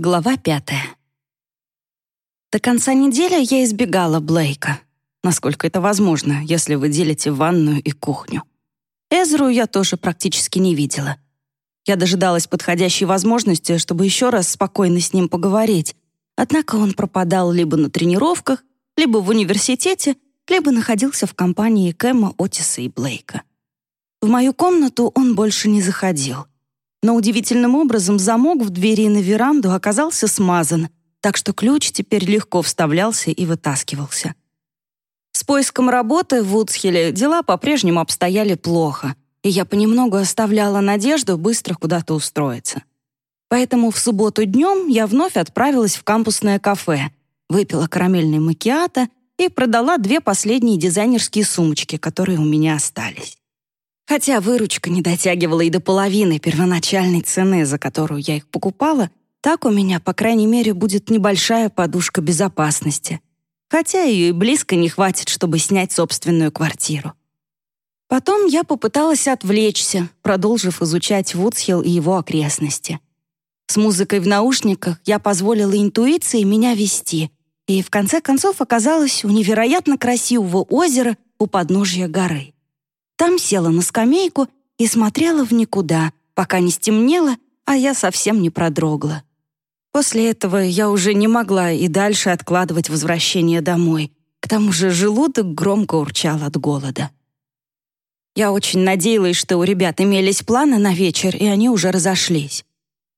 Глава пятая. До конца недели я избегала Блейка, насколько это возможно, если вы делите ванную и кухню. Эзру я тоже практически не видела. Я дожидалась подходящей возможности, чтобы еще раз спокойно с ним поговорить, однако он пропадал либо на тренировках, либо в университете, либо находился в компании Кэма, Отиса и Блейка. В мою комнату он больше не заходил — но удивительным образом замок в двери на веранду оказался смазан, так что ключ теперь легко вставлялся и вытаскивался. С поиском работы в Вудсхилле дела по-прежнему обстояли плохо, и я понемногу оставляла надежду быстро куда-то устроиться. Поэтому в субботу днем я вновь отправилась в кампусное кафе, выпила карамельный макиато и продала две последние дизайнерские сумочки, которые у меня остались. Хотя выручка не дотягивала и до половины первоначальной цены, за которую я их покупала, так у меня, по крайней мере, будет небольшая подушка безопасности. Хотя ее и близко не хватит, чтобы снять собственную квартиру. Потом я попыталась отвлечься, продолжив изучать Вудсхилл и его окрестности. С музыкой в наушниках я позволила интуиции меня вести, и в конце концов оказалась у невероятно красивого озера у подножья горы. Там села на скамейку и смотрела в никуда, пока не стемнело, а я совсем не продрогла. После этого я уже не могла и дальше откладывать возвращение домой. К тому же желудок громко урчал от голода. Я очень надеялась, что у ребят имелись планы на вечер, и они уже разошлись.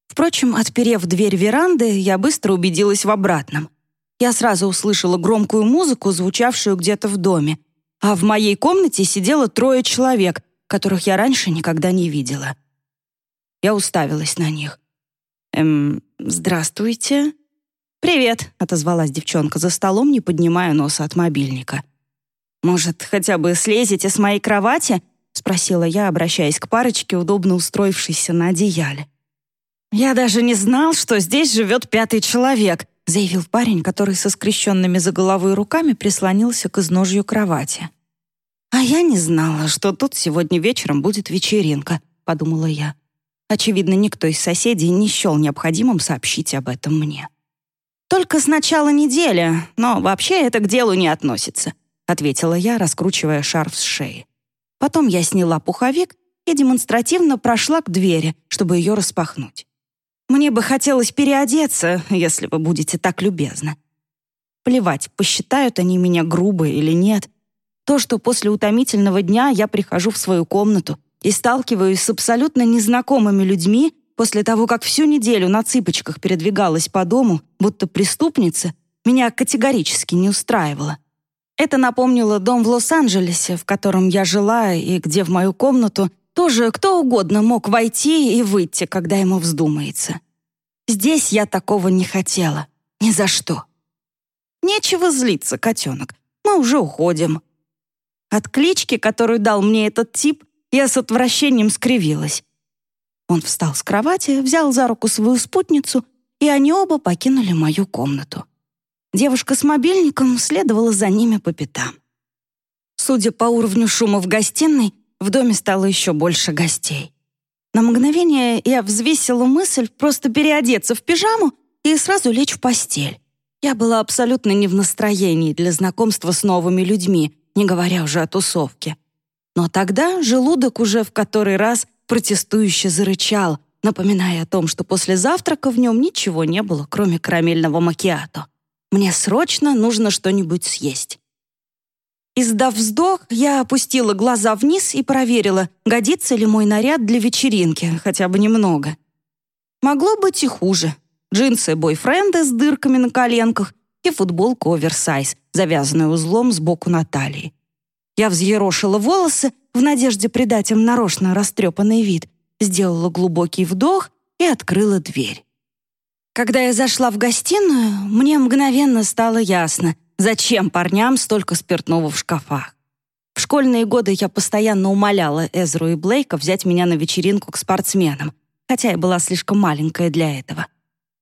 Впрочем, отперев дверь веранды, я быстро убедилась в обратном. Я сразу услышала громкую музыку, звучавшую где-то в доме, а в моей комнате сидело трое человек, которых я раньше никогда не видела. Я уставилась на них. «Эм, здравствуйте». «Привет», — отозвалась девчонка за столом, не поднимая носа от мобильника. «Может, хотя бы слезете с моей кровати?» — спросила я, обращаясь к парочке, удобно устроившейся на одеяле. «Я даже не знал, что здесь живет пятый человек», заявил парень, который со скрещенными за головой руками прислонился к изножью кровати. «А я не знала, что тут сегодня вечером будет вечеринка», — подумала я. Очевидно, никто из соседей не счел необходимым сообщить об этом мне. «Только с начала недели, но вообще это к делу не относится», — ответила я, раскручивая шарф с шеи. Потом я сняла пуховик и демонстративно прошла к двери, чтобы ее распахнуть. Мне бы хотелось переодеться, если вы будете так любезны. Плевать, посчитают они меня грубой или нет. То, что после утомительного дня я прихожу в свою комнату и сталкиваюсь с абсолютно незнакомыми людьми после того, как всю неделю на цыпочках передвигалась по дому, будто преступница, меня категорически не устраивало. Это напомнило дом в Лос-Анджелесе, в котором я жила и где в мою комнату тоже кто угодно мог войти и выйти, когда ему вздумается. Здесь я такого не хотела. Ни за что. Нечего злиться, котенок. Мы уже уходим. От клички, которую дал мне этот тип, я с отвращением скривилась. Он встал с кровати, взял за руку свою спутницу, и они оба покинули мою комнату. Девушка с мобильником следовала за ними по пятам. Судя по уровню шума в гостиной, в доме стало еще больше гостей. На мгновение я взвесила мысль просто переодеться в пижаму и сразу лечь в постель. Я была абсолютно не в настроении для знакомства с новыми людьми, не говоря уже о тусовке. Но тогда желудок уже в который раз протестующе зарычал, напоминая о том, что после завтрака в нем ничего не было, кроме карамельного макиато. Мне срочно нужно что-нибудь съесть. Издав вздох, я опустила глаза вниз и проверила, годится ли мой наряд для вечеринки, хотя бы немного. Могло быть и хуже. Джинсы бойфренда с дырками на коленках и футболка оверсайз, завязанная узлом сбоку на талии. Я взъерошила волосы в надежде придать им нарочно растрепанный вид, сделала глубокий вдох и открыла дверь. Когда я зашла в гостиную, мне мгновенно стало ясно — Зачем парням столько спиртного в шкафах? В школьные годы я постоянно умоляла Эзру и Блейка взять меня на вечеринку к спортсменам, хотя я была слишком маленькая для этого.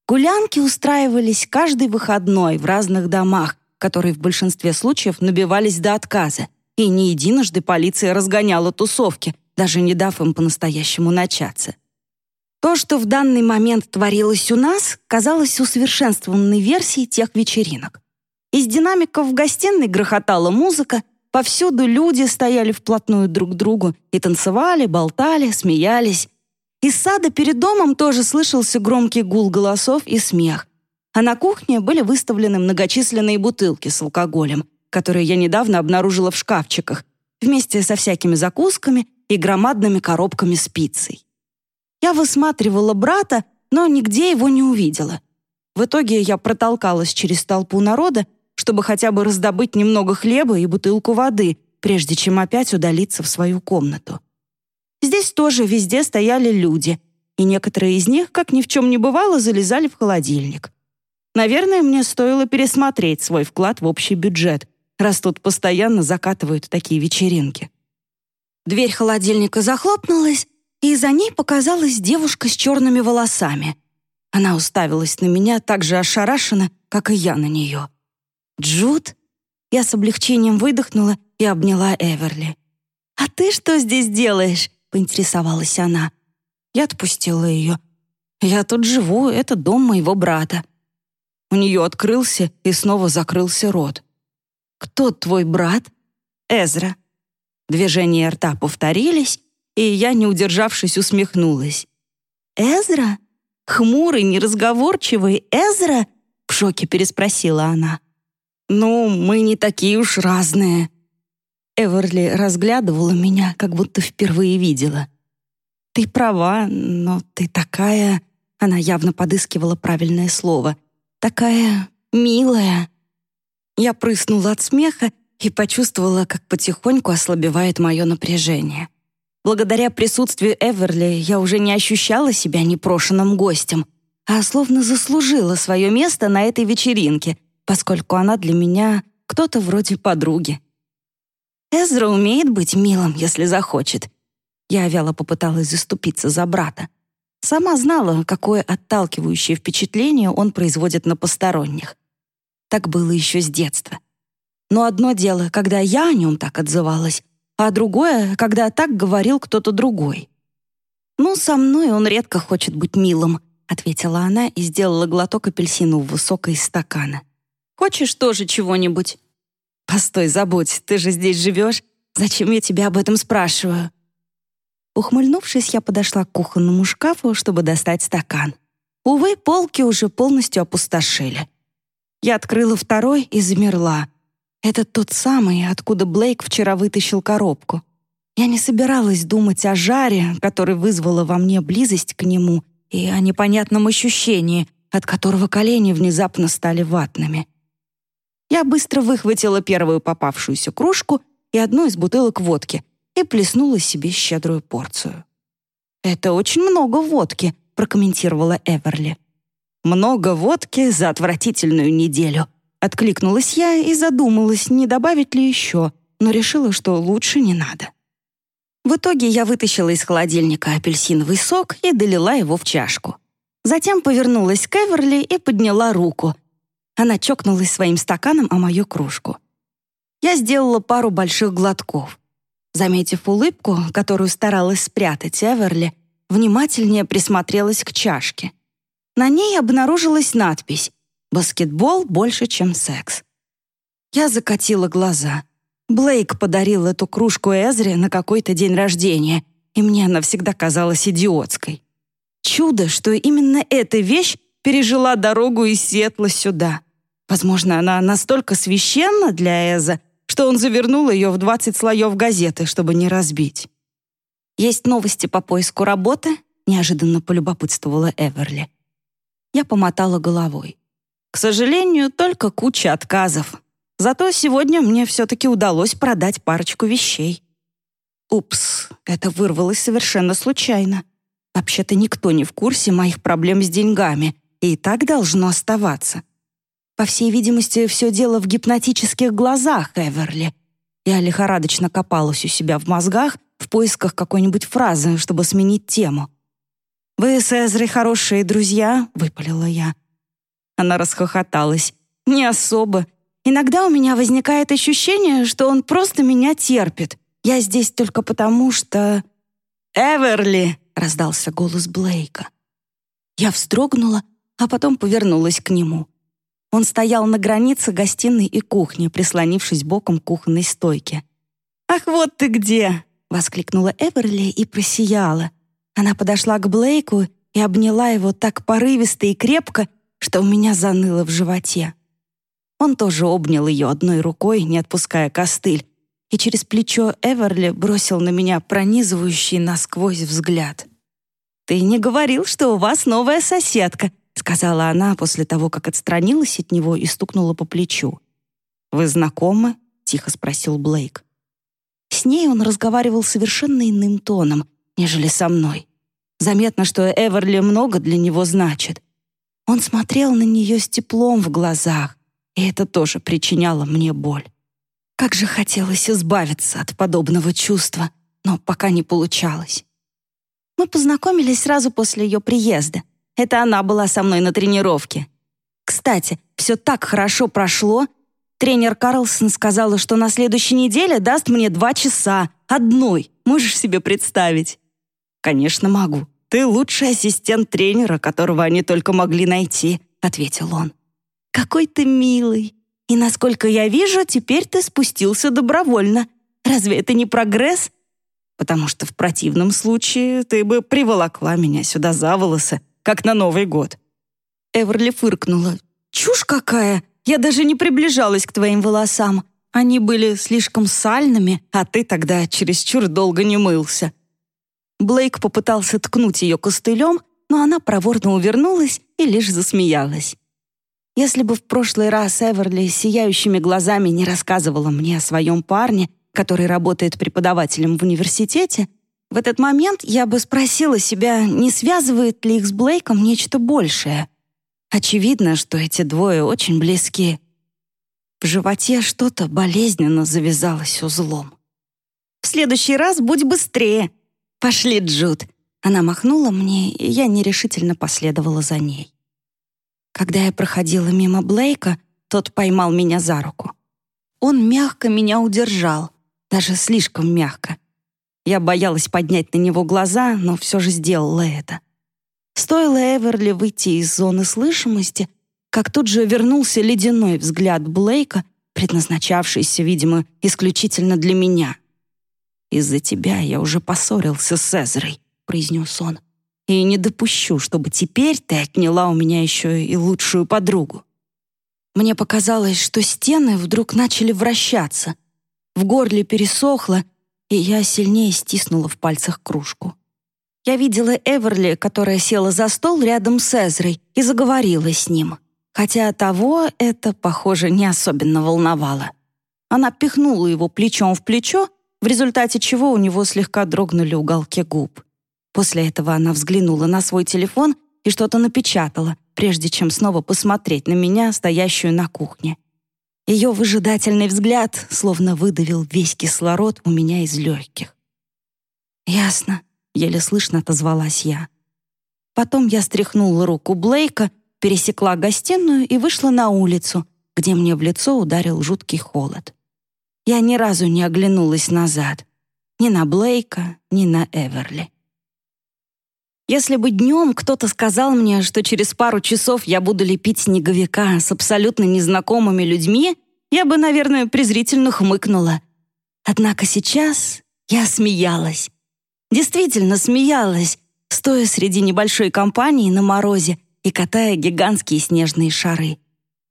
Гулянки устраивались каждый выходной в разных домах, которые в большинстве случаев набивались до отказа, и не единожды полиция разгоняла тусовки, даже не дав им по-настоящему начаться. То, что в данный момент творилось у нас, казалось усовершенствованной версией тех вечеринок. Из динамиков в гостиной грохотала музыка, повсюду люди стояли вплотную друг к другу и танцевали, болтали, смеялись. Из сада перед домом тоже слышался громкий гул голосов и смех. А на кухне были выставлены многочисленные бутылки с алкоголем, которые я недавно обнаружила в шкафчиках, вместе со всякими закусками и громадными коробками с пиццей. Я высматривала брата, но нигде его не увидела. В итоге я протолкалась через толпу народа, чтобы хотя бы раздобыть немного хлеба и бутылку воды, прежде чем опять удалиться в свою комнату. Здесь тоже везде стояли люди, и некоторые из них, как ни в чем не бывало, залезали в холодильник. Наверное, мне стоило пересмотреть свой вклад в общий бюджет, раз тут постоянно закатывают такие вечеринки. Дверь холодильника захлопнулась, и за ней показалась девушка с черными волосами. Она уставилась на меня так же ошарашенно, как и я на нее. «Джуд?» Я с облегчением выдохнула и обняла Эверли. «А ты что здесь делаешь?» — поинтересовалась она. Я отпустила ее. «Я тут живу, это дом моего брата». У нее открылся и снова закрылся рот. «Кто твой брат?» «Эзра». Движения рта повторились, и я, не удержавшись, усмехнулась. «Эзра? Хмурый, неразговорчивый Эзра?» В шоке переспросила она. «Ну, мы не такие уж разные». Эверли разглядывала меня, как будто впервые видела. «Ты права, но ты такая...» Она явно подыскивала правильное слово. «Такая милая». Я прыснула от смеха и почувствовала, как потихоньку ослабевает мое напряжение. Благодаря присутствию Эверли я уже не ощущала себя непрошенным гостем, а словно заслужила свое место на этой вечеринке, поскольку она для меня кто-то вроде подруги. Эзра умеет быть милым, если захочет. Я вяло попыталась заступиться за брата. Сама знала, какое отталкивающее впечатление он производит на посторонних. Так было еще с детства. Но одно дело, когда я о нем так отзывалась, а другое, когда так говорил кто-то другой. «Ну, со мной он редко хочет быть милым», — ответила она и сделала глоток апельсинового сока из стакана. «Хочешь тоже чего-нибудь?» «Постой, забудь, ты же здесь живешь. Зачем я тебя об этом спрашиваю?» Ухмыльнувшись, я подошла к кухонному шкафу, чтобы достать стакан. Увы, полки уже полностью опустошили. Я открыла второй и замерла — это тот самый, откуда Блейк вчера вытащил коробку. Я не собиралась думать о жаре, который вызвала во мне близость к нему, и о непонятном ощущении, от которого колени внезапно стали ватными. Я быстро выхватила первую попавшуюся кружку и одну из бутылок водки и плеснула себе щедрую порцию. «Это очень много водки», — прокомментировала Эверли. «Много водки за отвратительную неделю», Откликнулась я и задумалась, не добавить ли еще, но решила, что лучше не надо. В итоге я вытащила из холодильника апельсиновый сок и долила его в чашку. Затем повернулась к Эверли и подняла руку. Она чокнулась своим стаканом о мою кружку. Я сделала пару больших глотков. Заметив улыбку, которую старалась спрятать Эверли, внимательнее присмотрелась к чашке. На ней обнаружилась надпись Баскетбол больше, чем секс. Я закатила глаза. Блейк подарил эту кружку Эзре на какой-то день рождения, и мне она всегда казалась идиотской. Чудо, что именно эта вещь пережила дорогу из Сиэтла сюда. Возможно, она настолько священна для Эза, что он завернул ее в 20 слоев газеты, чтобы не разбить. «Есть новости по поиску работы?» — неожиданно полюбопытствовала Эверли. Я помотала головой. К сожалению, только куча отказов. Зато сегодня мне все-таки удалось продать парочку вещей. Упс, это вырвалось совершенно случайно. Вообще-то никто не в курсе моих проблем с деньгами, и так должно оставаться. По всей видимости, все дело в гипнотических глазах Эверли. Я лихорадочно копалась у себя в мозгах в поисках какой-нибудь фразы, чтобы сменить тему. «Вы с Эзрой хорошие друзья?» — выпалила я. Она расхохоталась. «Не особо. Иногда у меня возникает ощущение, что он просто меня терпит. Я здесь только потому, что...» «Эверли!» — раздался голос Блейка. Я вздрогнула, а потом повернулась к нему. Он стоял на границе гостиной и кухни, прислонившись боком к кухонной стойке. «Ах, вот ты где!» — воскликнула Эверли и просияла. Она подошла к Блейку и обняла его так порывисто и крепко, что у меня заныло в животе. Он тоже обнял ее одной рукой, не отпуская костыль, и через плечо Эверли бросил на меня пронизывающий насквозь взгляд. «Ты не говорил, что у вас новая соседка», сказала она после того, как отстранилась от него и стукнула по плечу. «Вы знакомы?» — тихо спросил Блейк. С ней он разговаривал совершенно иным тоном, нежели со мной. Заметно, что Эверли много для него значит. Он смотрел на нее с теплом в глазах, и это тоже причиняло мне боль. Как же хотелось избавиться от подобного чувства, но пока не получалось. Мы познакомились сразу после ее приезда. Это она была со мной на тренировке. Кстати, все так хорошо прошло. Тренер Карлсон сказала, что на следующей неделе даст мне два часа. Одной. Можешь себе представить? Конечно, могу. Ты лучший ассистент тренера, которого они только могли найти, ответил он. Какой ты милый. И насколько я вижу, теперь ты спустился добровольно. Разве это не прогресс? Потому что в противном случае ты бы приволокла меня сюда за волосы как на Новый год». Эверли фыркнула. «Чушь какая! Я даже не приближалась к твоим волосам. Они были слишком сальными, а ты тогда чересчур долго не мылся». Блейк попытался ткнуть ее костылем, но она проворно увернулась и лишь засмеялась. Если бы в прошлый раз Эверли сияющими глазами не рассказывала мне о своем парне, который работает преподавателем в университете, в этот момент я бы спросила себя, не связывает ли их с Блейком нечто большее. Очевидно, что эти двое очень близки. В животе что-то болезненно завязалось узлом. «В следующий раз будь быстрее!» «Пошли, Джуд!» Она махнула мне, и я нерешительно последовала за ней. Когда я проходила мимо Блейка, тот поймал меня за руку. Он мягко меня удержал, даже слишком мягко — я боялась поднять на него глаза, но все же сделала это. Стоило Эверли выйти из зоны слышимости, как тут же вернулся ледяной взгляд Блейка, предназначавшийся, видимо, исключительно для меня. «Из-за тебя я уже поссорился с Эзерой», — произнес он. «И не допущу, чтобы теперь ты отняла у меня еще и лучшую подругу». Мне показалось, что стены вдруг начали вращаться. В горле пересохло, и я сильнее стиснула в пальцах кружку. Я видела Эверли, которая села за стол рядом с Эзрой и заговорила с ним, хотя того это, похоже, не особенно волновало. Она пихнула его плечом в плечо, в результате чего у него слегка дрогнули уголки губ. После этого она взглянула на свой телефон и что-то напечатала, прежде чем снова посмотреть на меня, стоящую на кухне. Ее выжидательный взгляд словно выдавил весь кислород у меня из легких. «Ясно», — еле слышно отозвалась я. Потом я стряхнула руку Блейка, пересекла гостиную и вышла на улицу, где мне в лицо ударил жуткий холод. Я ни разу не оглянулась назад. Ни на Блейка, ни на Эверли. Если бы днем кто-то сказал мне, что через пару часов я буду лепить снеговика с абсолютно незнакомыми людьми, я бы, наверное, презрительно хмыкнула. Однако сейчас я смеялась. Действительно смеялась, стоя среди небольшой компании на морозе и катая гигантские снежные шары.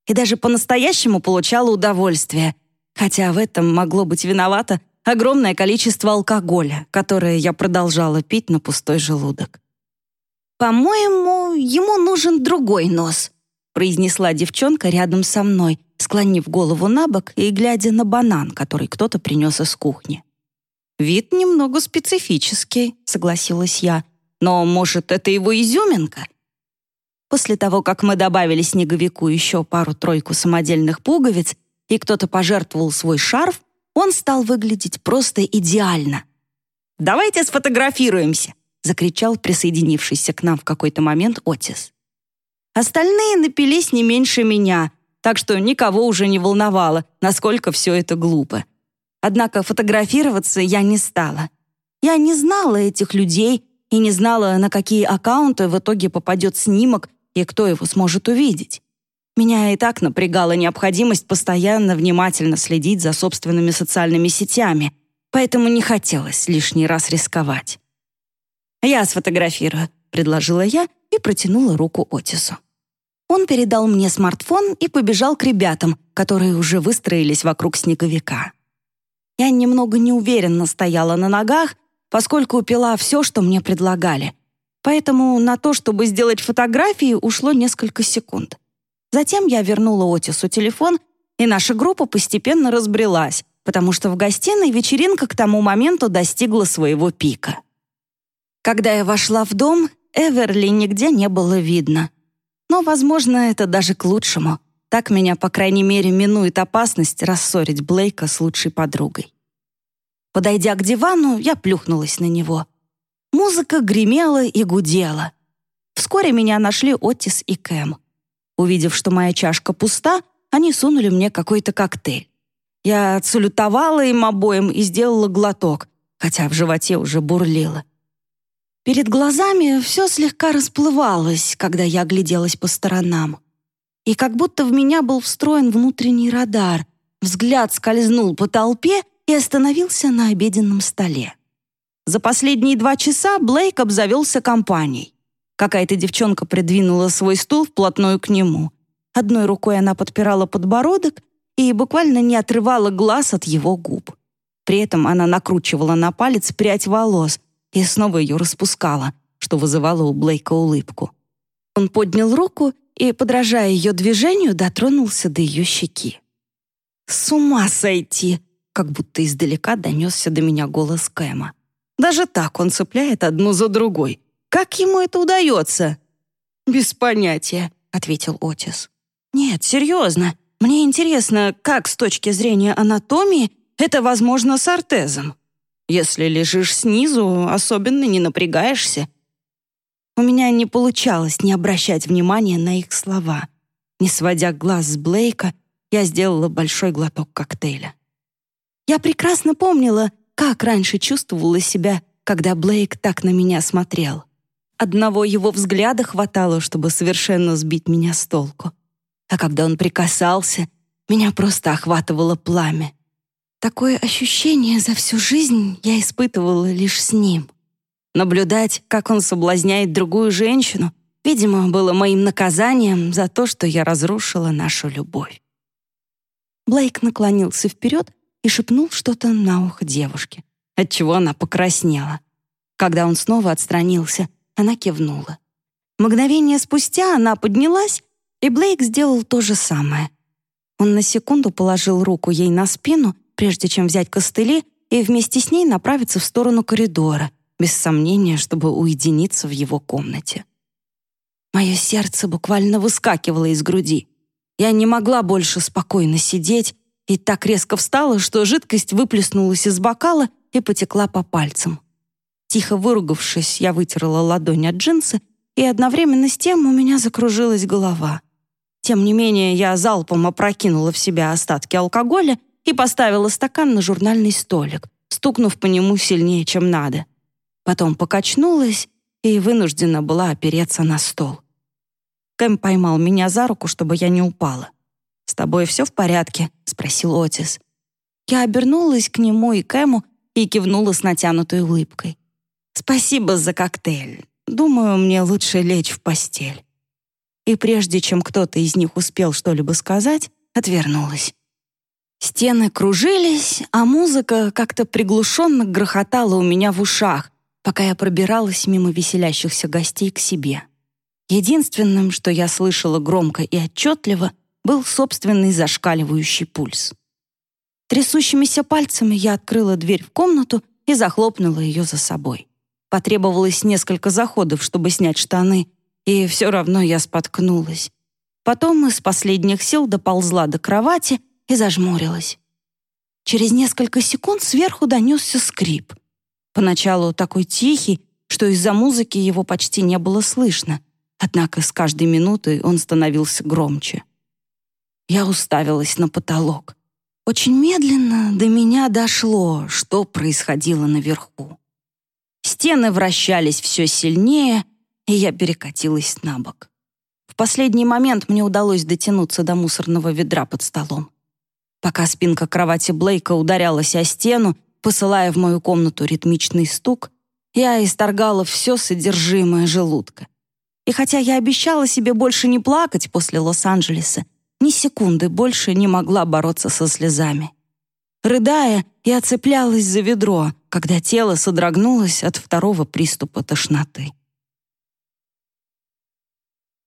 И даже по-настоящему получала удовольствие, хотя в этом могло быть виновато огромное количество алкоголя, которое я продолжала пить на пустой желудок. «По-моему, ему нужен другой нос», произнесла девчонка рядом со мной, склонив голову на бок и глядя на банан, который кто-то принес из кухни. «Вид немного специфический», — согласилась я. «Но, может, это его изюминка?» После того, как мы добавили снеговику еще пару-тройку самодельных пуговиц, и кто-то пожертвовал свой шарф, он стал выглядеть просто идеально. «Давайте сфотографируемся!» Закричал присоединившийся к нам в какой-то момент Отис. Остальные напились не меньше меня, так что никого уже не волновало, насколько все это глупо. Однако фотографироваться я не стала. Я не знала этих людей и не знала, на какие аккаунты в итоге попадет снимок и кто его сможет увидеть. Меня и так напрягала необходимость постоянно внимательно следить за собственными социальными сетями, поэтому не хотелось лишний раз рисковать. «Я сфотографирую», — предложила я и протянула руку Отису. Он передал мне смартфон и побежал к ребятам, которые уже выстроились вокруг снеговика. Я немного неуверенно стояла на ногах, поскольку пила все, что мне предлагали. Поэтому на то, чтобы сделать фотографии, ушло несколько секунд. Затем я вернула Отису телефон, и наша группа постепенно разбрелась, потому что в гостиной вечеринка к тому моменту достигла своего пика. Когда я вошла в дом, Эверли нигде не было видно. Но, возможно, это даже к лучшему. Так меня, по крайней мере, минует опасность рассорить Блейка с лучшей подругой. Подойдя к дивану, я плюхнулась на него. Музыка гремела и гудела. Вскоре меня нашли Оттис и Кэм. Увидев, что моя чашка пуста, они сунули мне какой-то коктейль. Я отсалютовала им обоим и сделала глоток, хотя в животе уже бурлило. Перед глазами все слегка расплывалось, когда я огляделась по сторонам. И как будто в меня был встроен внутренний радар. Взгляд скользнул по толпе и остановился на обеденном столе. За последние два часа Блейк обзавелся компанией. Какая-то девчонка придвинула свой стул вплотную к нему. Одной рукой она подпирала подбородок и буквально не отрывала глаз от его губ. При этом она накручивала на палец прядь волос и снова ее распускала, что вызывало у Блейка улыбку. Он поднял руку и, подражая ее движению, дотронулся до ее щеки. «С ума сойти!» как будто издалека донесся до меня голос Кэма. Даже так он цепляет одну за другой. Как ему это удается?» «Без понятия», — ответил Отис. «Нет, серьезно. Мне интересно, как с точки зрения анатомии это возможно с ортезом. Если лежишь снизу, особенно не напрягаешься». У меня не получалось не обращать внимания на их слова. Не сводя глаз с Блейка, я сделала большой глоток коктейля. Я прекрасно помнила, как раньше чувствовала себя, когда Блейк так на меня смотрел. Одного его взгляда хватало, чтобы совершенно сбить меня с толку. А когда он прикасался, меня просто охватывало пламя. Такое ощущение за всю жизнь я испытывала лишь с ним. Наблюдать, как он соблазняет другую женщину, видимо, было моим наказанием за то, что я разрушила нашу любовь. Блейк наклонился вперед и шепнул что-то на ухо девушке, отчего она покраснела. Когда он снова отстранился, она кивнула. Мгновение спустя она поднялась, и Блейк сделал то же самое. Он на секунду положил руку ей на спину, прежде чем взять костыли и вместе с ней направиться в сторону коридора, без сомнения, чтобы уединиться в его комнате. Мое сердце буквально выскакивало из груди. Я не могла больше спокойно сидеть и так резко встала, что жидкость выплеснулась из бокала и потекла по пальцам. Тихо выругавшись, я вытерла ладонь от джинсы, и одновременно с тем у меня закружилась голова. Тем не менее, я залпом опрокинула в себя остатки алкоголя и поставила стакан на журнальный столик, стукнув по нему сильнее, чем надо. Потом покачнулась и вынуждена была опереться на стол. Кэм поймал меня за руку, чтобы я не упала. «С тобой все в порядке?» — спросил Отис. Я обернулась к нему и Кэму и кивнула с натянутой улыбкой. «Спасибо за коктейль. Думаю, мне лучше лечь в постель». И прежде чем кто-то из них успел что-либо сказать, отвернулась. Стены кружились, а музыка как-то приглушенно грохотала у меня в ушах, пока я пробиралась мимо веселящихся гостей к себе. Единственным, что я слышала громко и отчетливо, был собственный зашкаливающий пульс. Трясущимися пальцами я открыла дверь в комнату и захлопнула ее за собой. Потребовалось несколько заходов, чтобы снять штаны, и все равно я споткнулась. Потом из последних сил доползла до кровати и зажмурилась. Через несколько секунд сверху донесся скрип. Поначалу такой тихий, что из-за музыки его почти не было слышно, однако с каждой минутой он становился громче. Я уставилась на потолок. Очень медленно до меня дошло, что происходило наверху. Стены вращались все сильнее, и я перекатилась на бок. В последний момент мне удалось дотянуться до мусорного ведра под столом. Пока спинка кровати Блейка ударялась о стену, посылая в мою комнату ритмичный стук, я исторгала все содержимое желудка. И хотя я обещала себе больше не плакать после Лос-Анджелеса, ни секунды больше не могла бороться со слезами. Рыдая, я цеплялась за ведро, когда тело содрогнулось от второго приступа тошноты.